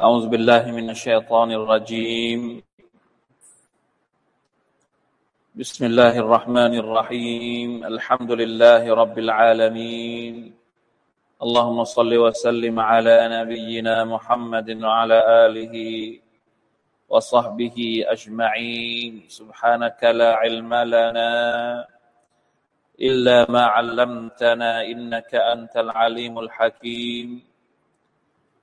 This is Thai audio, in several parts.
أعوذ بالله من الشيطان الرجيم. بسم الله الرحمن الرحيم. الحمد لله رب العالمين. اللهم صل وسلم على نبينا محمد وعلى آله وصحبه أجمعين. سبحانك لا علم لنا إلا ما علمتنا إنك أنت العليم الحكيم.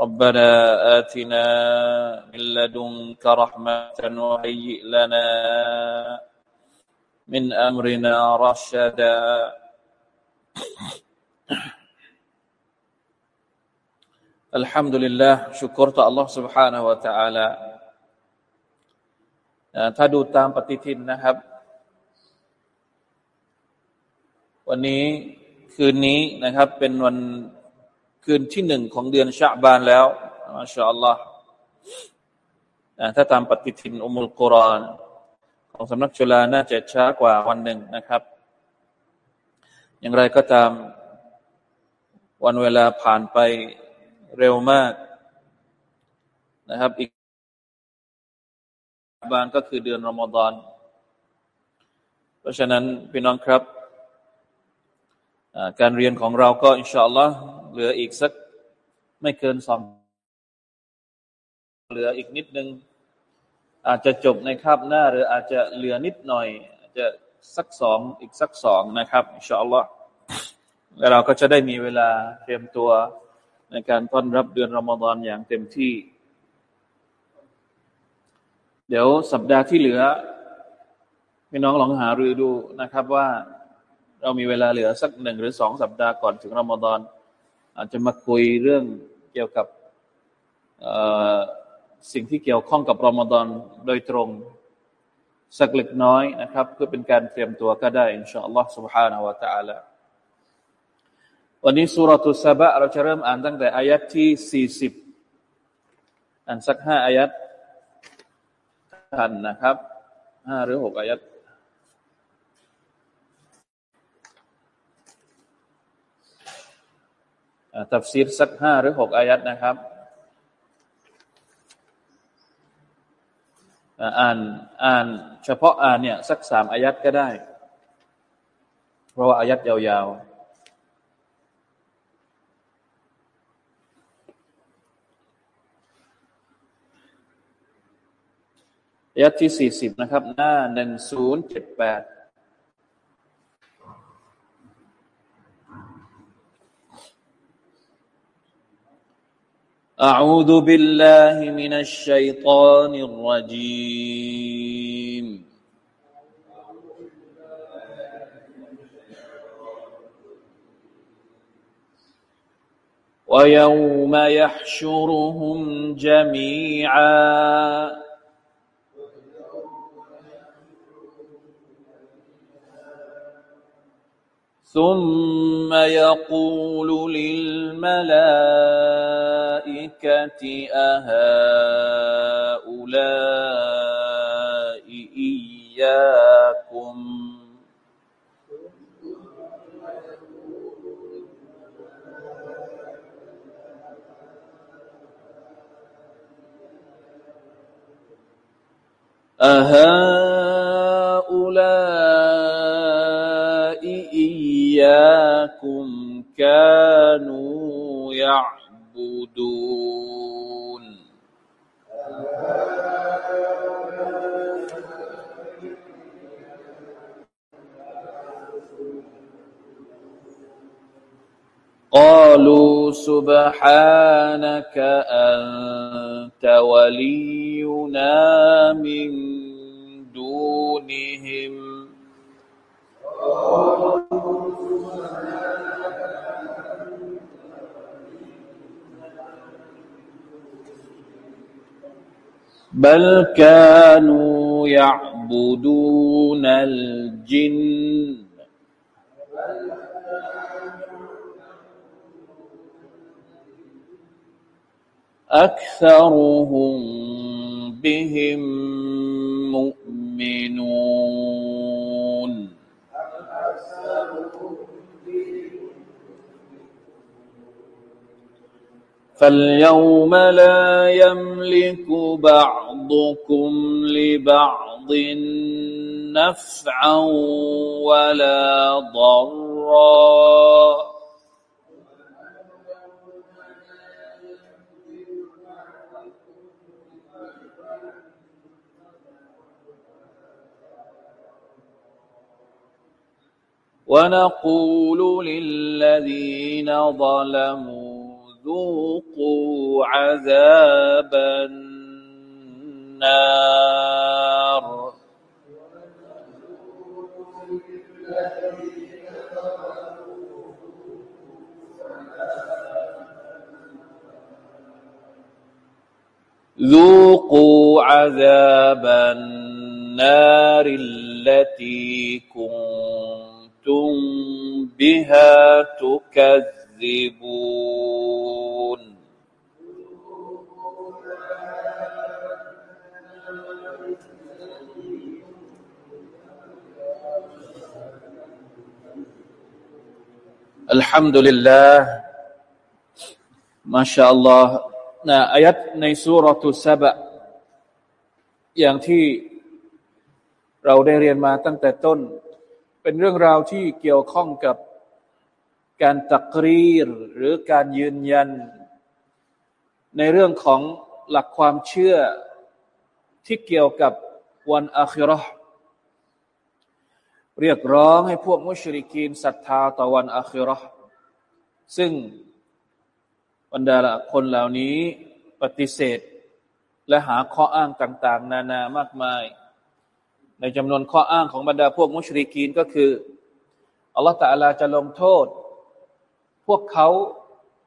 ربنا آتنا من لدنك رحمة وهيئ لنا من أمرنا رشدا الحمد لله شكرت الله سبحانه وتعالى ถ้าดูตามปฏิทินนะครับ วันนี้คืนนี้นะครับ เป็นวัน คืนที่หนึ่งของเดือนชาบานแล้วอัลลอฮ์ถ้าตามปฏิทินอุมุลกุรานของสำนักจุฬาน่าจะช้ากว่าวันหนึ่งนะครับ อย่างไรก็ตามวันเวลาผ่านไปเร็วมากนะครับอีกบานก็คือเดือนรอมฎอน เพราะฉะนั้นพี่น้องครับ การเรียนของเราก็อินชาอัลลอฮ์ เหลืออีกสัก ไม่เกินสองเหลืออีกนิดนึง อาจจะจบในคาบหน้า หรืออาจจะเหลือนิดหน่อย อาจจะสักสองอีกสักสองนะครับอินชาอัลลอฮ์แล้วเราก็จะได้มีเวลาเตรียมตัวในการต้อนรับเดือนรอมฎอนอย่างเต็มที่ เดี๋ยวสัปดาห์ที่เหลือพี่น้องลองหารือดูนะครับว่าเรามีเวลาเหลือสักหนึ่งหรือสองสัปดาห์ก่อนถึงรอมฎอน อาจจะมาคุยเรื่องเกี่ยวกับสิ่งที่เกี่ยวข้องกับรอมฎอนโดยตรง สักเล็กน้อยนะครับ เพื่อเป็นการเตรียมตัวก็ได้อินชาอัลลอฮ์ سبحانه และ تعالى วันนี้สุรทุสบะเราจะเริ่มอ่านตั้งแต่อายัดที่สี่สิบอ่านสักห้าอายัดทันนะครับห้าหรือหกอายัด ตัฟซีรสักห้าหรือหกอายัดนะครับ อ่านอ่านเฉพาะอ่านเนี่ยสักสามอายัดก็ได้ เพราะว่าอายัดยาวๆอายัดที่สี่สิบนะครับ หน้าหนึ่งศูนย์เจ็ดแปด أعوذ بالله من الشيطان الرجيم. ويوم يحشرهم جميعا. ثم يقول للملائكة أهؤلاء إياكم؟ أهؤلاء إياكم كانوا يعبدون. قالوا سبحانك أنت ولينا من دونهم. بل كانوا يعبدون الجن. أكثرهم بهم مؤمنون. فاليوم لا يملك بعضكم لبعض نفعا ولا ضرا. ونقول للذين ظلموا ذوقوا عذاب النار. ذوقوا عذاب النار التي كنتم بها تكذبون. تكذبون الحمد لله ما شاء الله นะอายัดในสุรทูสบะอย่างที่เราได้เรียนมาตั้งแต่ต้น เป็นเรื่องราวที่เกี่ยวข้องกับ การตักรีรหรือการยืนยัน ในเรื่องของหลักความเชื่อที่เกี่ยวกับวันอาคิรอเรียกร้องให้พวกมุชริกีนศรัทธาต่อวันอาคิรอซึ่งบรรดาคนเหล่านี้ปฏิเสธ และหาข้ออ้างต่าง ๆ นานามากมาย ในจำนวนข้ออ้างของบรรดาพวกมุชริกีนก็คืออัลลอฮฺตะอลาจะลงโทษ พวกเขา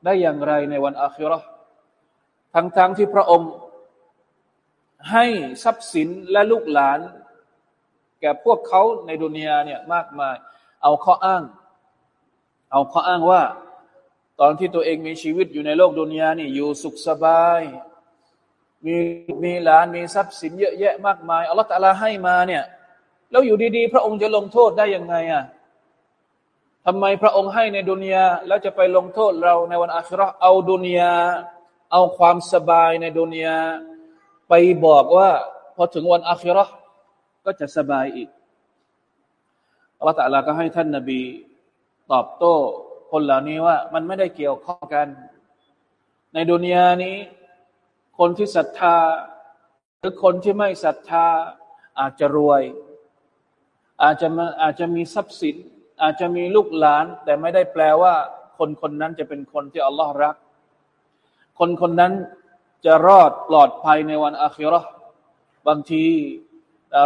ได้อย่างไรในวันอาคิรอทั้งๆทที่พระองค์ ให้ทรัพย์สินและลูกหลาน แก่พวกเขาในดุนยาเนี่ยมากมาย เอาข้ออ้าง เอาข้ออ้างว่า ตอนที่ตัวเองมีชีวิตอยู่ในโลกดุนยานี่อยู่สุขสบาย มีมีหลานมีทรัพย์สินเยอะแยะมากมายอัลลอฮฺตะลาให้มาเนี่ยแล้วอยู่ดีๆ พระองค์จะลงโทษได้ยังไงอะ ทำไมพระองค์ให้ในดุนยาแล้วจะไปลงโทษเราในวันอาคราเอาดุนยาเอาความสบายในดุนยาไปบอกว่าพอถึงวันอาคราก็จะสบายอีกอัลลอฮฺตะลาก็ให้ท่านนบีตอบโต้คนเหล่านี้ว่ามันไม่ได้เกี่ยวข้องกัน ในดุนยานี้ คนที่ศรัทธา หรือคนที่ไม่ศรัทธาอาจจะรวย อาจจะอาจจะมีทรัพย์สิน อาจจะมีลูกหลาน แต่ไม่ได้แปลว่า คนคนนั้นจะเป็นคนที่อัลลอฮ์รัก คนคนนั้นจะรอดปลอดภัยในวันอาคิรอบางที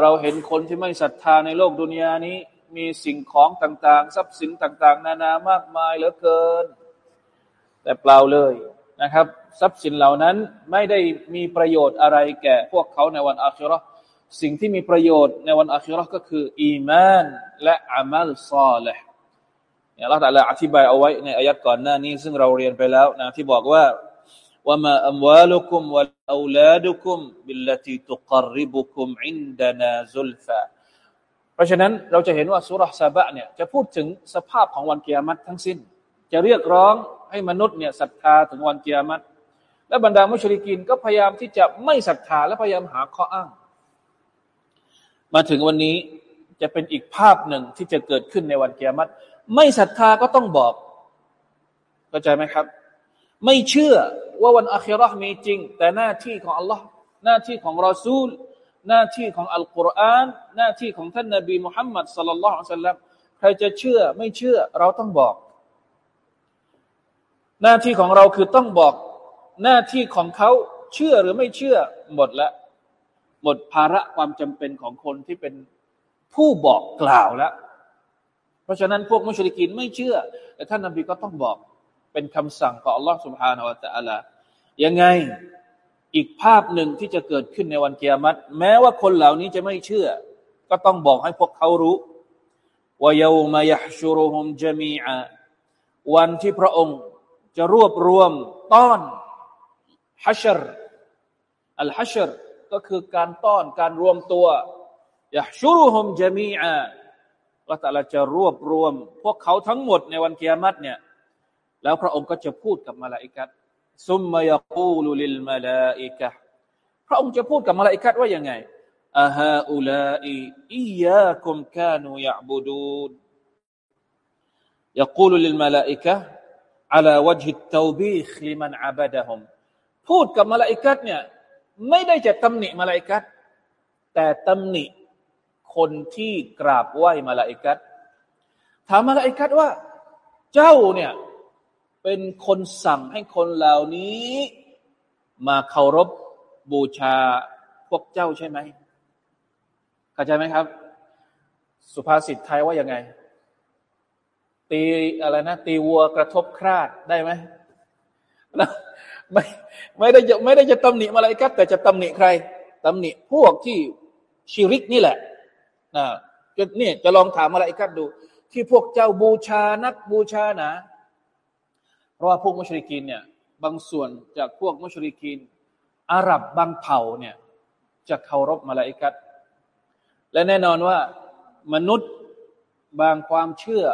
เราเห็นคนที่ไม่ศรัทธาในโลกดุนยานี้ มีสิ่งของต่าง ๆ ทรัพย์สินต่าง ๆ นานามากมายเหลือเกิน แต่เปล่าเลยนะครับ ทรัพย์สินเหล่านั้นไม่ได้มีประโยชน์อะไรแก่พวกเขาในวันอาคิรอ สิ่งที่มีประโยชน์ในวันอาคิรอก็คือ อีมานและอามัลซอลห์เนี่ยเราแต่ละอธิบายเอาไว้ในอายัดก่อนหน้านี้ ซึ่งเราเรียนไปแล้วนะที่บอกว่าว่ามาอัมวาลุคุมวะอูลาดุคุมบิลลติตุกริบุคุมอินดานาซุลฟาเพราะฉะนั้นเราจะเห็นว่าสุรษซาบะเนี่ยจะพูดถึงสภาพของวันเกียรติทั้งสิ้น จะเรียกร้องให้มนุษย์เนี่ยศรัทธาถึงวันเกียรติและบรรดามุชริกินก็พยายามที่จะไม่ศรัทธาและพยายามหาข้ออ้าง มาถึงวันนี้จะเป็นอีกภาพหนึ่งที่จะเกิดขึ้นในวันเกียรติไม่ศรัทธาก็ต้องบอกเข้าใจไหมครับ ไม่เชื่อว่าวันอาคิรอมีจริง แต่หน้าที่ของอัลลอฮ์หน้าที่ของรอซูล หน้าที่ของอัลกุรอานหน้าที่ของท่านนบีมุฮัมมัดสลลัลลอฮุอะลัยฮิสลใครจะเชื่อไม่เชื่อเราต้องบอก หน้าที่ของเราคือต้องบอก หน้าที่ของเขาเชื่อหรือไม่เชื่อหมดแล้ว หมดภาระความจำเป็นของคนที่เป็นผู้บอกกล่าวแล้ว เพราะฉะนั้นพวกมุชลิกินไม่เชื่อ แต่ท่านนบีก็ต้องบอกเป็นคำสั่งของอัลลอฮ์สุบฮานาวะตะอัลายังไงอีกภาพหนึ่งที่จะเกิดขึ้นในวันเกียรติแม้ว่าคนเหล่านี้จะไม่เชื่อ ก็ต้องบอกให้พวกเขารู้ว่าเยามายะชูรุฮุมจามีอาวันที่พระองค์จะรวบรวมต้อนฮัชร์อัลฮัชร์ ก็คือการต้อนการรวมตัวยฮชุรุฮุมจมีอาว่าแต่ละจะรวบรวม พวกเขาทั้งหมดในวันเกียรติเนี่ยแล้วพระองค์ก็จะพูดกับมาลาอิกัดซุมมายกูลุลิลมาลาอิกะพระองค์จะพูดกับมาลาอิกัดว่ายังไงอาฮาอุลาอิอียาคุมกานูยะบูดูน يقول للملائكة على وجه التوبيخ لمن عبدهم พูดกับมาลาอิกัดเนี่ย ไม่ได้จะตำหนิมาลาอิกัดแต่ตำหนิคนที่กราบไหว้มาลาอิกัดถามมาลาอิกัดว่า เจ้าเนี่ยเป็นคนสั่งให้คนเหล่านี้ มาเคารพบูชาพวกเจ้าใช่ไหมเข้าใจไหมครับ สุภาษิตไทยว่ายังไง ตีอะไรนะ ตีวัวกระทบคราดได้ไหม ไม่ไม่ได้จะไม่ได้จะตำหนิมาอะไรครับแต่จะตำหนิใครตำหนิพวกที่ชิริกนี่แหละนะจะนี่จะลองถามอะไรครับดู ที่พวกเจ้าบูชานักบูชานะ เพราะว่าพวกมุชริกินเนี่ยบางส่วนจากพวกมุชริกิน อาหรับบางเผ่าเนี่ยจะเคารพมาลาอิกัดและแน่นอนว่ามนุษย์บางความเชื่อ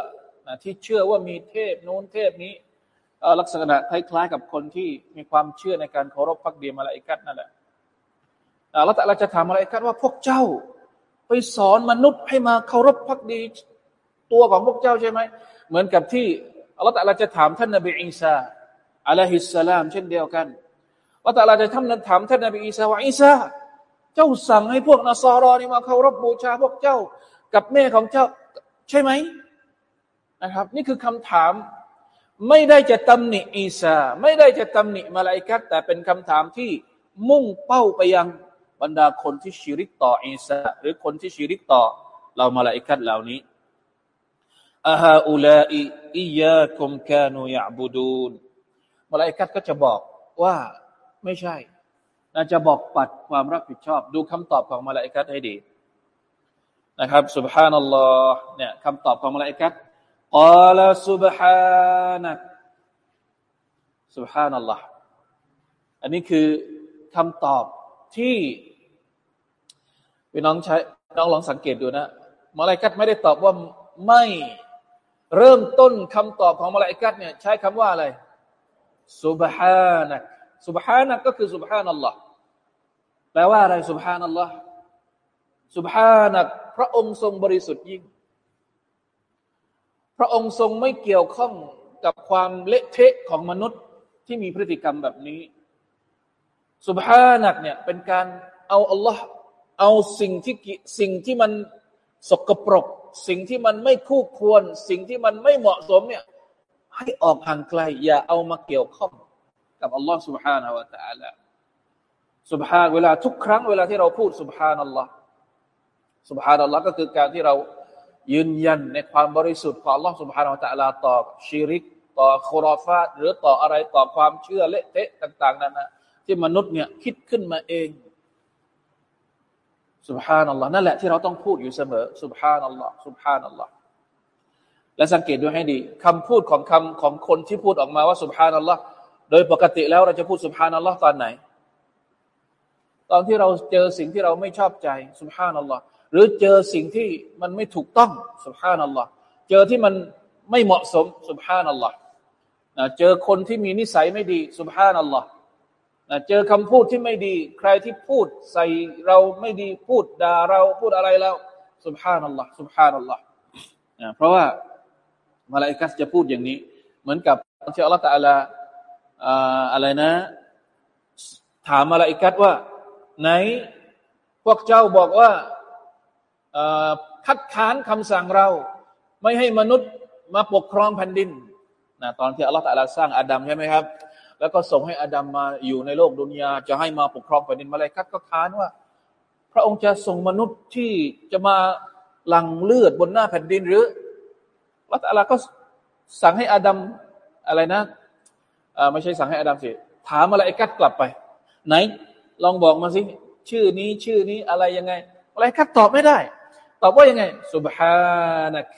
นะที่เชื่อว่ามีเทพโน้นเทพนี้ ลักษณะคล้ายๆกับคนที่มีความเชื่อในการเคารพพักเดียมาลาอิกัดนั่นแหละแล้วแต่เราจะถามมาลาอิกัดว่าพวกเจ้า ไปสอนมนุษย์ให้มาเคารพพักดีตัวของพวกเจ้าใช่ไหมเหมือนกับที่อัลลอฮฺแต่เราจะถามท่านนบีอีสาอะลัยฮิสสลามเช่นเดียวกันอัลลอฮฺแต่เราจะทำนั้นถามท่านนบีอีสาว่าอีสาเจ้าสั่งให้พวกนัสรอนี่มาเคารพบูชาพวกเจ้า กับแม่ของเจ้าใช่ไหมนะครับ นี่คือคำถาม ไม่ได้จะตำหนิอีสาไม่ได้จะตำหนิมาลาอิกัดแต่เป็นคำถามที่มุ่งเป้าไปยังบรรดาคนที่ชิริกต่ออีสาหรือคนที่ชิริกต่อเรามาลาอิกัดเหล่านี้อาฮาอุลาอิอียาคุมกานูยะบูดูนมาลาอิกัดก็จะบอกว่าไม่ใช่น่าจะบอกปัดความรับผิดชอบ ดูคำตอบของมาลาอิกัดให้ดีนะครับสุบฮานัลลอฮ์เนี่ยคำตอบของมาลาอิกัด กาลสุบฮานักสุบฮานัลลอฮ์อันนี้คือคำตอบที่พี่น้องใช้น้องลองสังเกตดูนะมาลาอิกัดไม่ได้ตอบว่าไม่เริ่มต้นคำตอบของมาลาอิกัดเนี่ยใช้คำว่าอะไรสุบฮานักสุบฮานักก็คือสุบฮานัลลอฮ์แปลว่าอะไรสุบฮานัลลอฮ์สุบฮานักพระองค์ทรงบริสุทธิ์ยิ่ง พระองค์ทรงไม่เกี่ยวข้องกับความเละเทะของมนุษย์ที่มีพฤติกรรมแบบนี้สุบฮานักเนี่ยเป็นการเอาอัลลอฮ์เอาสิ่งที่สิ่งที่มันสกปรกสิ่งที่มันไม่คู่ควร สิ่งที่มันไม่เหมาะสมเนี่ยให้ออกห่างไกล อย่าเอามาเกี่ยวข้องกับอัลลอฮ์ سبحانه และ تعالى สุบฮานเวลาทุกครั้งเวลาที่เราพูดสุบฮานัลลอฮ์สุบฮานัลลอฮ์ก็คือการที่เรา ยืนยันในความบริสุทธิ์ของอัลลอฮ์ سبحانه และ تعالى ต่อชีริก ต่อครอฟาตหรือต่ออะไรต่อความเชื่อเละเทะต่าง ๆ นั้นนะที่มนุษย์เนี่ยคิดขึ้นมาเองสุบฮานัลลอฮ์นั่นแหละที่เราต้องพูดอยู่เสมอสุบฮานัลลอฮ์สุบฮานัลลอฮ์และสังเกตดูให้ดีคำพูดของคำของคนที่พูดออกมาว่าสุบฮานัลลอฮ์โดยปกติแล้วเราจะพูดสุบฮานัลลอฮ์ตอนไหน ตอนที่เราเจอสิ่งที่เราไม่ชอบใจสุบฮานัลลอฮ์ หรือเจอสิ่งที่มันไม่ถูกต้องสุบฮานัลลอฮ์เจอที่มันไม่เหมาะสมสุบฮานัลลอฮ์เจอคนที่มีนิสัยไม่ดีสุบฮานัลลอฮ์เจอคำพูดที่ไม่ดี ใครที่พูดใส่เราไม่ดีพูดด่าเราพูดอะไรแล้วสุบฮานัลลอฮ์สุบฮานัลลอฮ์เพราะว่ามาลาอิกัสจะพูดอย่างนี้ เหมือนกับที่อัลลอฮฺตะอัลาอะไรนะ ถามมาลาอิกัสว่า ไหน พวกเจ้าบอกว่า คัดค้านคำสั่งเรา ไม่ให้มนุษย์มาปกครองแผ่นดินนะตอนที่อัลลอฮฺตะลาสร้างอาดัมใช่ไหมครับ แล้วก็ส่งให้อาดัมมาอยู่ในโลกดุนยาจะให้มาปกครองแผ่นดินมาเลยคัดก็ค้านว่า พระองค์จะส่งมนุษย์ที่จะมาหลั่งเลือดบนหน้าแผ่นดินหรืออัละตะลาก็สั่งให้อาดัมอะไรนะไม่ใช่สั่งให้อาดัมสิถามอะไรกัดกลับไป ไหน ลองบอกมาสิชื่อนี้ชื่อนี้อะไรยังไงอะไรครับตอบไม่ได้ ตอบว่ายังไง سبحانك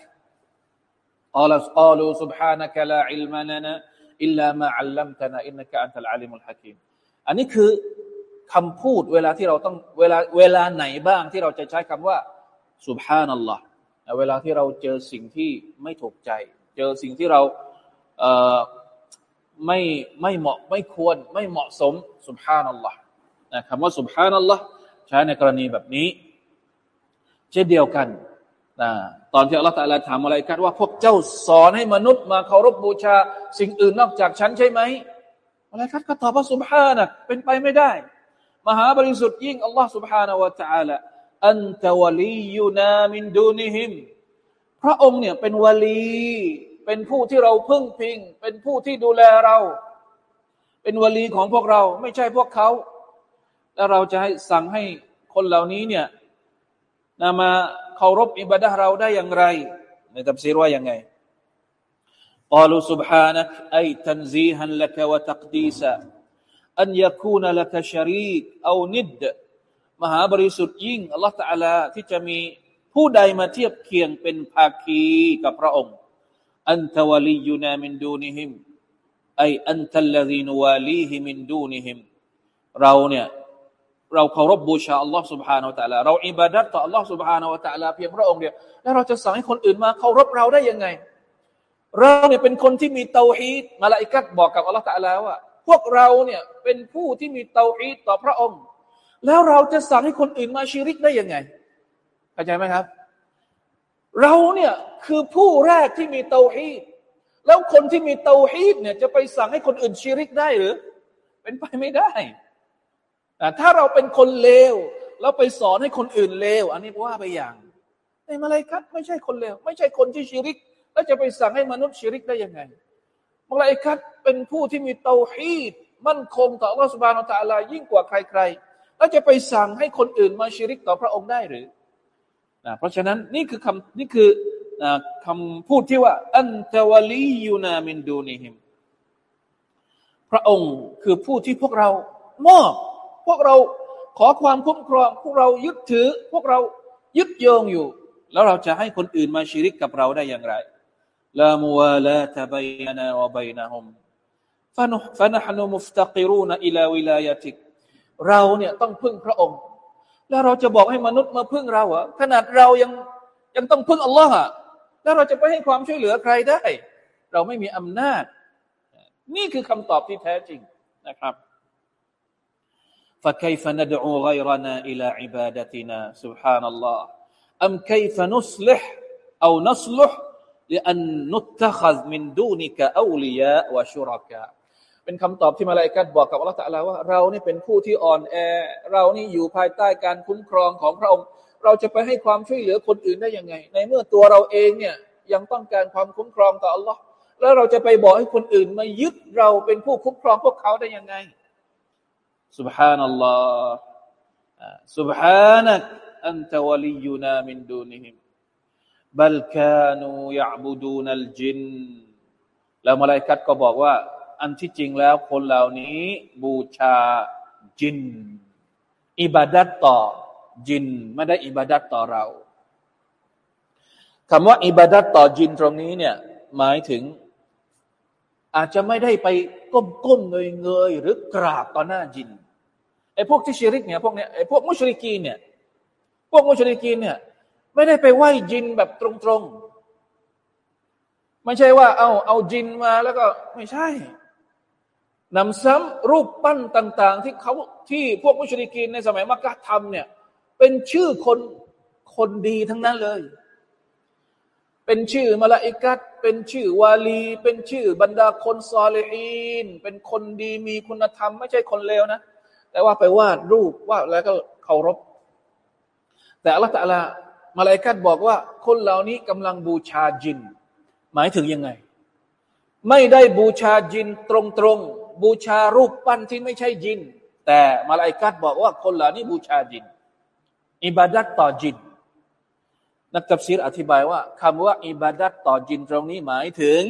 قال قالوا سبحانك لا علم لنا إلا ما علمتنا إنك أنت العليم الحكيم อันนี้คือคำพูดเวลาที่เราต้องเวลาเวลาไหนบ้างที่เราจะใช้คำว่าสุบฮานัลลอฮ์เวลาที่เราเจอสิ่งที่ไม่ถูกใจ เจอสิ่งที่เราเอ่อไม่ไม่เหมาะไม่ควรไม่เหมาะสมสุบฮานัลลอฮ์นะคำว่าสุบฮานัลลอฮ์ใช้ในกรณีแบบนี้ เช่นเดียวกันนะตอนที่อัลลอฮฺตาลาถามอะไรกันว่า พวกเจ้าสอนให้มนุษย์มาเคารพบบูชา สิ่งอื่นนอกจากฉันใช่ไหมอะไรกันก็ตอบว่าสุบฮานะเป็นไปไม่ได้ มหาบริสุทธิ์ยิ่งอัลลอฮฺสุบฮานาวะตาละอันตะวลียูนามินดูนิฮิมพระองค์เนี่ยเป็นวลี เป็นผู้ที่เราพึ่งพิง เป็นผู้ที่ดูแลเรา เป็นวลีของพวกเราไม่ใช่พวกเขา แล้วเราจะให้สั่งให้คนเหล่านี้เนี่ย นามาเคารพอิบาดะเราได้อย่างไร ในตับซีรว่ายังไง قالوا سبحانك أي تنزيها لك وتقديسا أن يكون لك شريك أو ند มหาบริสุทธิ์ยิ่งอัลลอฮฺตะลาที่จะมีผู้ใดมาเทียบเคียงเป็นภาคีกับพระองค์อันตวลียูนามินดูนิฮิมไออันตัลลซีนวาลีฮิมินดูนิฮิมเราเนี่ย เราเคารพบูชาอัลลอฮ์ سبحانه และ تعالى เราอิบาดัตต่ออัลลอฮ์ سبحانه และ تعالى เพียงพระองค์เดียวแล้วเราจะสั่งให้คนอื่นมาเคารพเราได้ยังไง เราเนี่ยเป็นคนที่มีเตาฮีดมาลาอิกัดบอกกับอัลลอฮ์ตะลาว่า พวกเราเนี่ยเป็นผู้ที่มีเตาฮีดต่อพระองค์แล้วเราจะสั่งให้คนอื่นมาชีริกได้ยังไงเข้าใจไหมครับ เราเนี่ยคือผู้แรกที่มีเตาฮีดแล้วคนที่มีเตาฮีดเนี่ยจะไปสั่งให้คนอื่นชีริกได้หรือ เป็นไปไม่ได้แต่ ถ้าเราเป็นคนเลวแล้วไปสอนให้คนอื่นเลว อันนี้ว่าไปอย่างในมาเลยคัดไม่ใช่คนเลว ไม่ใช่คนที่ชีริก แล้วจะไปสั่งให้มนุษย์ชีริกได้ยังไงมาเลยคัดเป็นผู้ที่มีเตาฮีดมั่นคงต่ออัลลอฮฺสุบานอัลตะลายิ่งกว่าใครๆแล้วจะไปสั่งให้คนอื่นมาชิริกต่อพระองค์ได้หรือนะเพราะฉะนั้นนี่คือคำนี่คือคำพูดที่ว่า อันตวลียูนามินดูนิฮิม พระองค์คือผู้ที่พวกเรามอบ พวกเราขอความคุ้มครอง พวกเรายึดถือ พวกเรายึดโยงอยู่ แล้วเราจะให้คนอื่นมาชิริกกับเราได้อย่างไรลามัวลาตบัยนาวบัยนะฮุมฟะนะฮนุมุฟตะกิรูนอิลาวิลายติกเราเนี่ยต้องพึ่งพระองค์ แล้วเราจะบอกให้มนุษย์มาพึ่งเราอะขนาดเรายังยังต้องพึ่งอัลลอฮ์อะแล้วเราจะไปให้ความช่วยเหลือใครได้ เราไม่มีอำนาจ นี่คือคำตอบที่แท้จริงนะครับ فكيف ندعو غيرنا إلى عبادتنا سبحان الله أم كيف نصلح أو نصلح لأن نتخذ من دونك أولياء وشركاء เป็นคำตอบที่มาลายกัดบอกกับอัลลอฮฺตะลาว่าเรานี่เป็นผู้ที่อ่อนแอ เรานี่อยู่ภายใต้การคุ้มครองของพระองค์ เราจะไปให้ความช่วยเหลือคนอื่นได้ยังไง ในเมื่อตัวเราเองเนี่ยยังต้องการความคุ้มครองต่ออัลลอฮ์แล้วเราจะไปบอกให้คนอื่นมายึดเราเป็นผู้คุ้มครองพวกเขาได้ยังไง سبحان الله سبحانك أنت ولينا من دونهم بل كانوا يعبدون الجن แล้วมาลายกัดก็บอกว่าอันที่จริงแล้วคนเหล่านี้ บูชาจิน อิบาดัตต่อจิน ไม่ได้อิบาดัตต่อเราคำว่า อิบาดัตต่อจินตรงนี้เนี่ย หมายถึง อาจจะไม่ได้ไปก้มก้มเงยเงยหรือกราบต่อหน้าจิน ไอ้พวกที่ชิริกเนี่ยพวกเนี้ยไอ้พวกมุชริกีเนี่ยพวกมุชริกีเนี่ยไม่ได้ไปไหว้จินแบบตรงๆ ไม่ใช่ว่าเอาเอาจินมาแล้วก็ไม่ใช่นำซ้ำรูปปั้นต่าง ๆ ที่เขาที่พวกมุชริกีนในสมัยมักกะทำเนี่ยเป็นชื่อคนคนดีทั้งนั้นเลย เป็นชื่อมาลาอิกัดเป็นชื่อวาลี เป็นชื่อบรรดาคนซอเลฮีนเป็นคนดีมีคุณธรรม ไม่ใช่คนเลวนะ แต่ว่าไปวาดรูปวาดแล้วก็เคารพ แต่อัลลอฮฺตะลามาลาอิกัดบอกว่า คนเหล่านี้กำลังบูชาจิน หมายถึงยังไง ไม่ได้บูชาจินตรงๆบูชารูปปั้นที่ไม่ใช่จิน แต่มลาอิกะฮ์บอกว่าคนเหล่านี้บูชาจิน อิบาดัตต่อจิน นักตัฟซีรอธิบายว่าคำว่า อิบาดัตต่อจินตรงนี้หมายถึง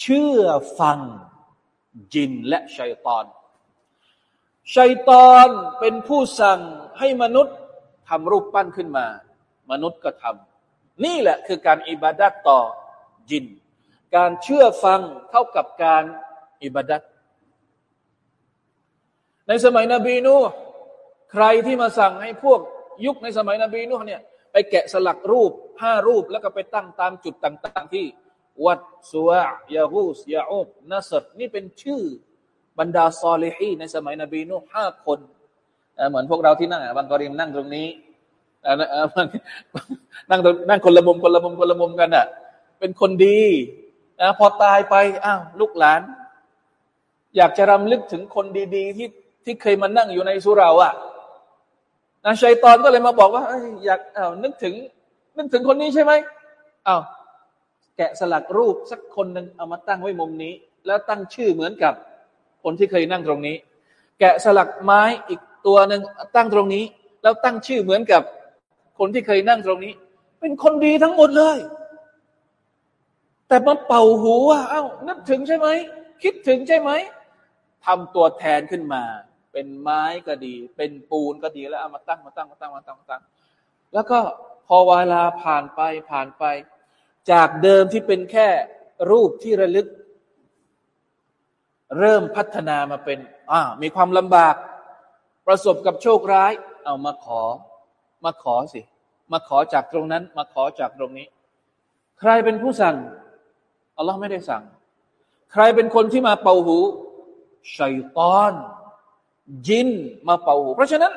เชื่อฟังจินและชัยตอน ชัยตอนเป็นผู้สั่งให้มนุษย์ทำรูปปั้นขึ้นมา มนุษย์ก็ทำนี่แหละคือการอิบาดัตต่อจิน การเชื่อฟังเท่ากับการอิบาดัตในสมัยนบีนูใครที่มาสั่งให้พวกยุคในสมัยนบีนูเนี่ยไปแกะสลักรูปห้ารูปแล้วก็ไปตั้งตามจุดต่าง ๆ ที่ วัดสุวะยาฮูสยาอุบนัสรนี่เป็นชื่อ บรรดาซอลิฮีในสมัยนบีนูห้าคนเหมือนพวกเราที่นั่งบางกริมนั่งตรงนี้นั่งนั่งคนละมุมคนละมุมคนละมุมกันอะ เป็นคนดีนะพอตายไปอ้าวลูกหลาน อยากจะรำลึกถึงคนดีๆ ที่ที่เคยมานั่งอยู่ในสุราอะนะชัยตอนก็เลยมาบอกว่าอยากอ้าวนึกถึง นึกถึงคนนี้ใช่ไหมอ้าวแกะสลักรูปสักคนหนึ่งเอามาตั้งไว้มุมนี้ แล้วตั้งชื่อเหมือนกับ คนที่เคยนั่งตรงนี้ แกะสลักไม้อีกตัวหนึ่งตั้งตรงนี้ แล้วตั้งชื่อเหมือนกับคนที่เคยนั่งตรงนี้ เป็นคนดีทั้งหมดเลย แต่มาเป่าหูว่าเอ้านึกถึงใช่ไหม คิดถึงใช่ไหมทำตัวแทนขึ้นมา เป็นไม้ก็ดี เป็นปูนก็ดีแล้วเอามาตั้งมาตั้งมาตั้งมาตั้งมาตั้ง แล้วก็พอเวลาผ่านไปผ่านไป จากเดิมที่เป็นแค่รูปที่ระลึก เริ่มพัฒนามาเป็นอ่ามีความลำบาก ประสบกับโชคร้าย เอามาขอ มาขอสิ มาขอจากตรงนั้น มาขอจากตรงนี้ ใครเป็นผู้สั่งอัลลอฮ์ไม่ได้สั่ง ใครเป็นคนที่มาเป่าหูชัยตอนจินมาเป่าหู เพราะฉะนั้น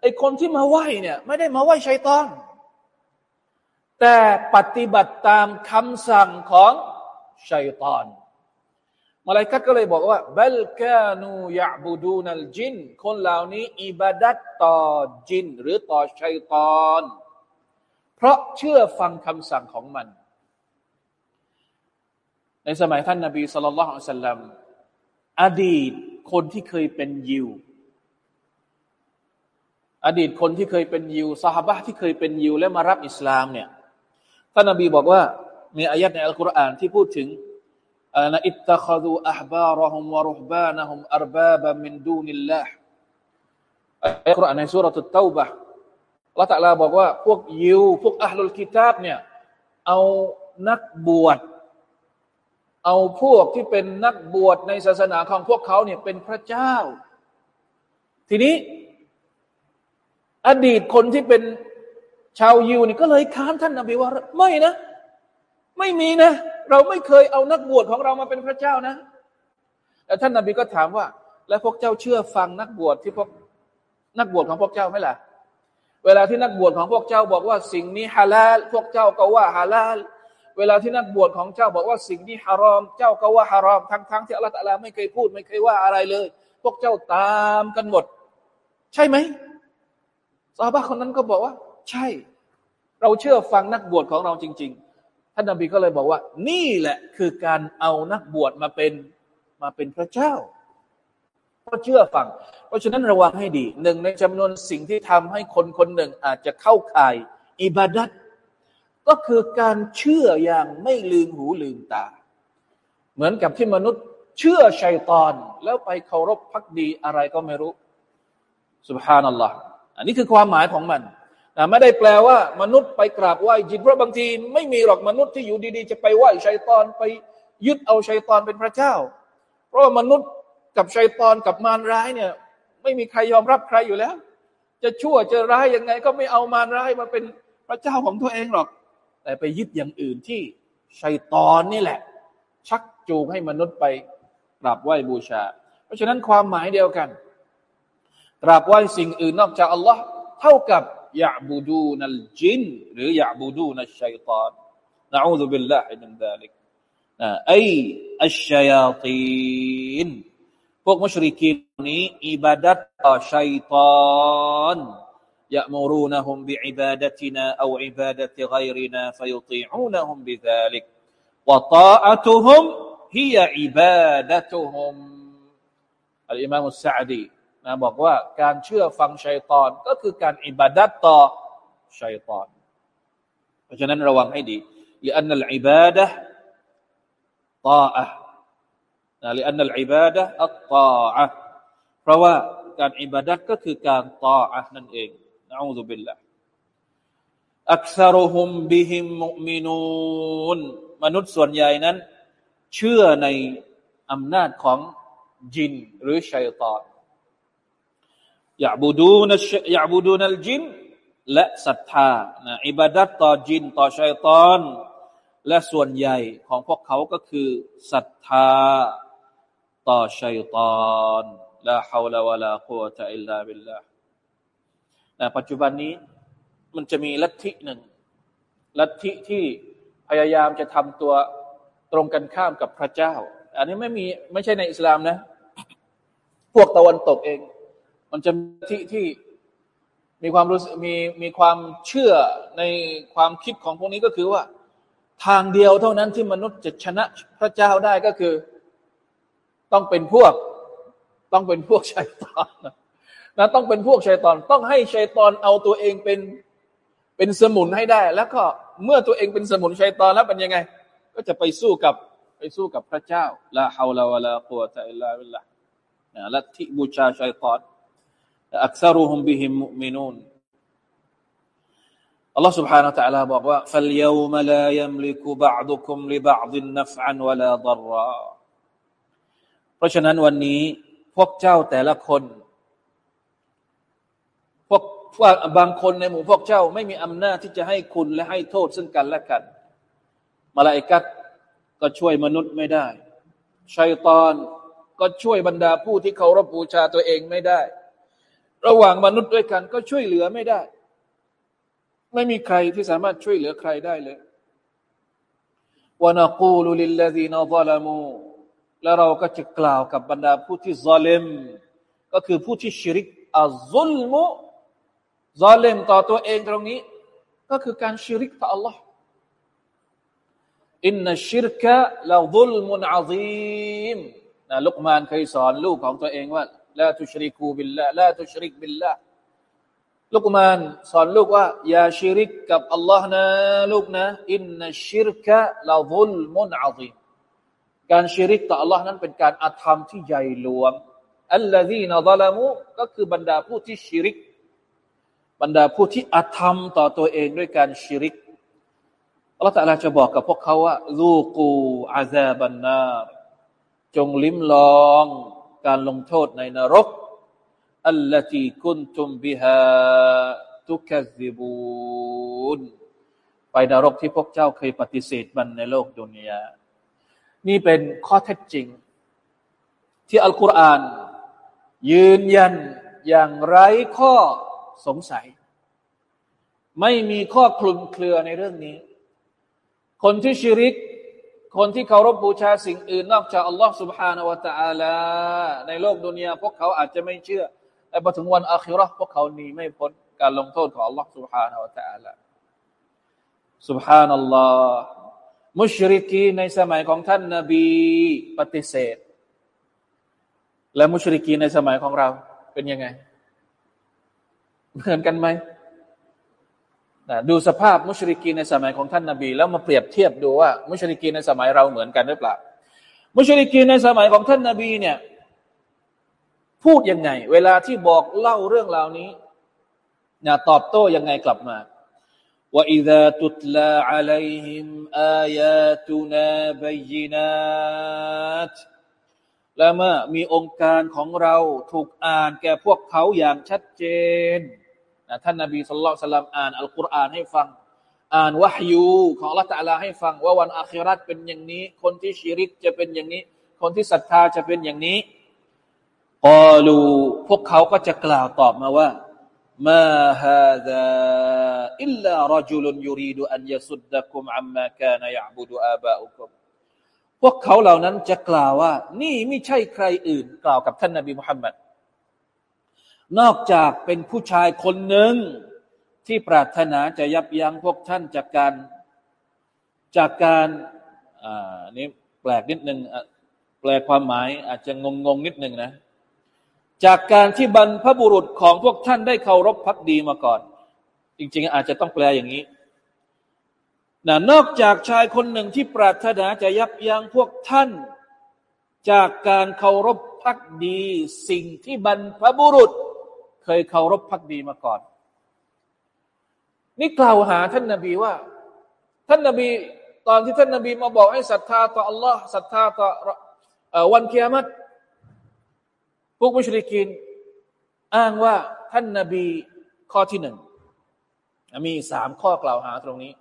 ไอคนที่มาไหว้เนี่ย ไม่ได้มาไหว้ชัยตอน แต่ปฏิบัติตามคำสั่งของชัยตอน มาลายกัดก็เลยบอกว่าบัลกานูยะบูดูนัลจิน คนเหล่านี้ อิบาดัตต่อจิน หรือต่อชัยตอน เพราะเชื่อฟังคำสั่งของมัน ในสมัยท่านนาบีสุลต่านละสัลลัมอดีตคนที่เคยเป็นยิว อดีตคนที่เคยเป็นยิวสหบะที่เคยเป็นยิว และมารับอิสลามเนี่ยท่านนาบีบอกว่ามีอายัดในอัลกุรอานที่พูดถึง อันอิตตะคดูอัฮบาระฮุมวะรุฮบานะฮุมอัรบาบะมินดูนิลลาห์อัลกุรอานในสุรตุตเตาบะละตะลาบอกว่า พวกยิว พวกอัลลุลกิตาบเนี่ยเอานักบวชเอาพวกที่เป็นนักบวชในศาสนาของพวกเขาเนี่ยเป็นพระเจ้า ทีนี้ อดีตคนที่เป็นชาวยิวนี่ก็เลยค้านท่านนบีว่า ไม่นะ ไม่มีนะ เราไม่เคยเอานักบวชของเรามาเป็นพระเจ้านะแต่ท่านนบีก็ถามว่า แล้วพวกเจ้าเชื่อฟังนักบวชที่พวกนักบวชของพวกเจ้าไหมล่ะ เวลาที่นักบวชของพวกเจ้าบอกว่าสิ่งนี้ฮาลาลพวกเจ้าก็ว่าฮาลาลเวลาที่นักบวชของเจ้าบอกว่าสิ่งนี้ฮารอม เจ้าก็ว่าฮารอมทั้งๆทที่อัลลอฮฺไม่เคยพูดไม่เคยว่าอะไรเลย พวกเจ้าตามกันหมด ใช่ไหมซาบะคนนั้นก็บอกว่า ใช่ เราเชื่อฟังนักบวชของเราจริง ๆ ท่านนบีก็เลยบอกว่า นี่แหละคือการเอานักบวชมาเป็นมาเป็นพระเจ้าเพราะเชื่อฟัง เพราะฉะนั้นระวังให้ดี หนึ่งในจำนวนสิ่งที่ทำให้คนคนหนึ่งอาจจะเข้าข่ายอิบาดัตก็คือการเชื่ออย่างไม่ลืมหูลืมตา เหมือนกับที่มนุษย์เชื่อชัยตอน แล้วไปเคารพพักดีอะไรก็ไม่รู้สุบฮานัลลอฮ์อันนี้คือความหมายของมัน ไม่ได้แปลว่ามนุษย์ไปกราบไหว้จิตเพราะบางที ไม่มีหรอกมนุษย์ที่อยู่ดีๆ จะไปไหว้ชัยตอนไปยึดเอาชัยตอนเป็นพระเจ้า เพราะมนุษย์กับชัยตอนกับมารร้ายเนี่ยไม่มีใครยอมรับใครอยู่แล้ว จะชั่วจะร้ายยังไง ก็ไม่เอามารร้ายมาเป็นพระเจ้าของตัวเองหรอก แต่ไปยึดอย่างอื่นที่ชัยตอนนี่แหละ ชักจูงให้มนุษย์ไปกราบไหว้บูชา เพราะฉะนั้นความหมายเดียวกันกราบไหว้สิ่งอื่นนอกจากอัลลอฮ์เท่ากับ ยะบูดูนัลจินหรือยะบูดูนัลชัยตานนะอูซุบิลลาฮิมินซาลิกนะไออัชชัยาตีนพวกมุชริกีนนี้อิบาดัตต่อชัยตาน يأمرونهم بعبادتنا أو عبادة غيرنا فيطيعونهم بذلك وطاعتهم هي عبادتهم الإمام السعدي นะบอกว่าการเชื่อฟังชัยตอนก็คือการอิบาดัตต่อชัยตอน เพราะฉะนั้นระวังให้ดีลิอันนัลอิบาดะตาอะนะลิอันนัลอิบาดะอัตตาอะเพราะว่าการอิบาดัตก็คือการต่ออะนั่นเองนะอูซุบิลละอักษรุฮุมบิฮิมมุมินูนมนุษย์ส่วนใหญ่นั้น เชื่อในอำนาจของจินหรือชัยตอน ยาบูดูนอยาบูดูนัลจิน และศรัทธานะอิบาดัตต่อจิน ต่อชัยตอน และส่วนใหญ่ของพวกเขาก็คือศรัทธาต่อชัยตอนลาฮาวลาวะลากุวตะอิลลาบิลลานะปัจจุบันนี้มันจะมีลัทธิหนึ่ง ลัทธิที่พยายามจะทำตัวตรงกันข้ามกับพระเจ้า อันนี้ไม่มีไม่ใช่ในอิสลามนะ พวกตะวันตกเอง มันจะที่ที่มีความรู้สึกมีมีความเชื่อในความคิดของพวกนี้ก็คือว่า ทางเดียวเท่านั้นที่มนุษย์จะชนะพระเจ้าได้ก็คือ ต้องเป็นพวก ต้องเป็นพวกชัยตอนนะต้องเป็นพวกชัยตอน ต้องให้ชัยตอนเอาตัวเองเป็นเป็นสมุนให้ได้ แล้วก็เมื่อตัวเองเป็นสมุนชัยตอนแล้วเป็นยังไง ก็จะไปสู้กับไปสู้กับพระเจ้าละฮาวลาวะลากุวะตะอิลลาบิลละนะลัทธิบูชาชัยตอน อักษรุฮุมบิฮิมมุมินูนอัลลอฮ์ سبحانه และ تعالى บอกว่า فاليوم لا يملك بعضكم لبعض نفعا ولا ضرا เพราะฉะนั้นวันนี้พวกเจ้าแต่ละคนพวกว่าบางคนในหมู่พวกเจ้า ไม่มีอำนาจที่จะให้คุณและให้โทษซึ่งกันและกันมาลาอิกัดก็ช่วยมนุษย์ไม่ได้ ชัยตอนก็ช่วยบรรดาผู้ที่เคารพบูชาตัวเองไม่ได้ ระหว่างมนุษย์ด้วยกันก็ช่วยเหลือไม่ได้ ไม่มีใครที่สามารถช่วยเหลือใครได้เลยวานาคูลุลิลลาดีนซาลามูและเราก็จะกล่าวกับบรรดาผู้ที่ซาเลมก็คือผู้ที่ชิริกอัลซุลมุซาเลมต่อตัวเองตรงนี้ ก็คือการชิริกต่อ Allah إن الشرك لظلم عظيم นะลุกมานเคยสอนลูกของตัวเองว่า لا تشرك بالله لا تشرك بالله ลุกมานสอนลูกว่าอย่าชิริกกับอัลลอฮ์นะลูกนะإن الشرك لظلم عظيم การชิริกต่อ อัลลอฮ์ นั้นเป็นการอาธรรมที่ใหญ่หลวงالذين ظلموا ก็คือบรรดาผู้ที่ชิริก บรรดาผู้ที่อาธรรมต่อตัวเองด้วยการชิริกอัลลอฮฺตะลาจะบอกกับพวกเขาว่าลูกูอาซาบันนาจงลิ้มลอง การลงโทษในนรกอัลลตีคุนตุมบิฮาตุกซิบูนไปนรกที่พวกเจ้าเคยปฏิเสธมันในโลกดุนยา นี่เป็นข้อเท็จจริง ที่อัลกุรอาน ยืนยันอย่างไร้ข้อสงสัย ไม่มีข้อคลุมเครือในเรื่องนี้ คนที่ชิริก คนที่เคารพบูชาสิ่งอื่น นอกจากอัลลอฮ์ سبحانه และ تعالى ในโลกดุนยาพวกเขาอาจจะไม่เชื่อ แต่พอถึงวันอาคิรอพวกเขาหนีไม่พ้นการลงโทษของอัลลอฮ์ سبحانه และ تعالى سبحان อัลลอฮ์มุชริกีในสมัยของท่านนาบีปฏิเสธ และมุชริกีในสมัยของเราเป็นยังไงเหมือนกันไหม นะดูสภาพมุชริกีในสมัยของท่านนาบี แล้วมาเปรียบเทียบดูว่ามุชริกีในสมัยเราเหมือนกันหรือเปล่า มุชริกีในสมัยของท่านนาบีเนี่ยพูดยังไง เวลาที่บอกเล่าเรื่องราวนี้นะตอบโต้ยังไงกลับมาว่าอิดะตุตลาอะลัยฮิมอายาตุนาบยินัตและเมื่อมีองค์การของเราถูกอ่านแก่พวกเขาอย่างชัดเจน นะท่านนบีสุลต่านอ่านอัลกุรอานให้ฟัง อ่านวะฮยูของละตาลาให้ฟัง ว่าวันอาคิรัตเป็นอย่างนี้ คนที่ชีริกจะเป็นอย่างนี้ คนที่ศรัทธาจะเป็นอย่างนี้กอลูพวกเขาก็จะกล่าวตอบมาว่ามาฮาดาอิลลารจุลยูรีดูอันยสุดดะคุมอัมมาคานยะบุดูอาบาอุคุมพวกเขาเหล่านั้นจะกล่าวว่า นี่ไม่ใช่ใครอื่น กล่าวกับท่านนบีมุฮัมมัด นอกจากเป็นผู้ชายคนหนึ่งที่ปรารถนาจะยับยั้งพวกท่านจากการจากการอ่านี่แปลกนิดหนึ่งแปลความหมายอาจจะงงงนิดหนึ่งนะ จากการที่บรรพบุรุษของพวกท่านได้เคารพพักดีมาก่อน จริง ๆ อาจจะต้องแปลอย่างนี้นะนอกจากชายคนหนึ่งที่ปรารถนาจะยับยั้งพวกท่าน จากการเคารพพักดี สิ่งที่บรรพบุรุษ เคยเคารพพักดีมาก่อน นี่กล่าวหาท่านนาบีว่า ท่านนาบี ตอนที่ท่านนาบีมาบอกให้ศรัทธาต่ออัลลอฮ์ศรัทธาต่อวันเกียรติพวกมุชริกิน อ้างว่าท่านนาบีข้อที่หนึ่งมีสามข้อกล่าวหาตรงนี้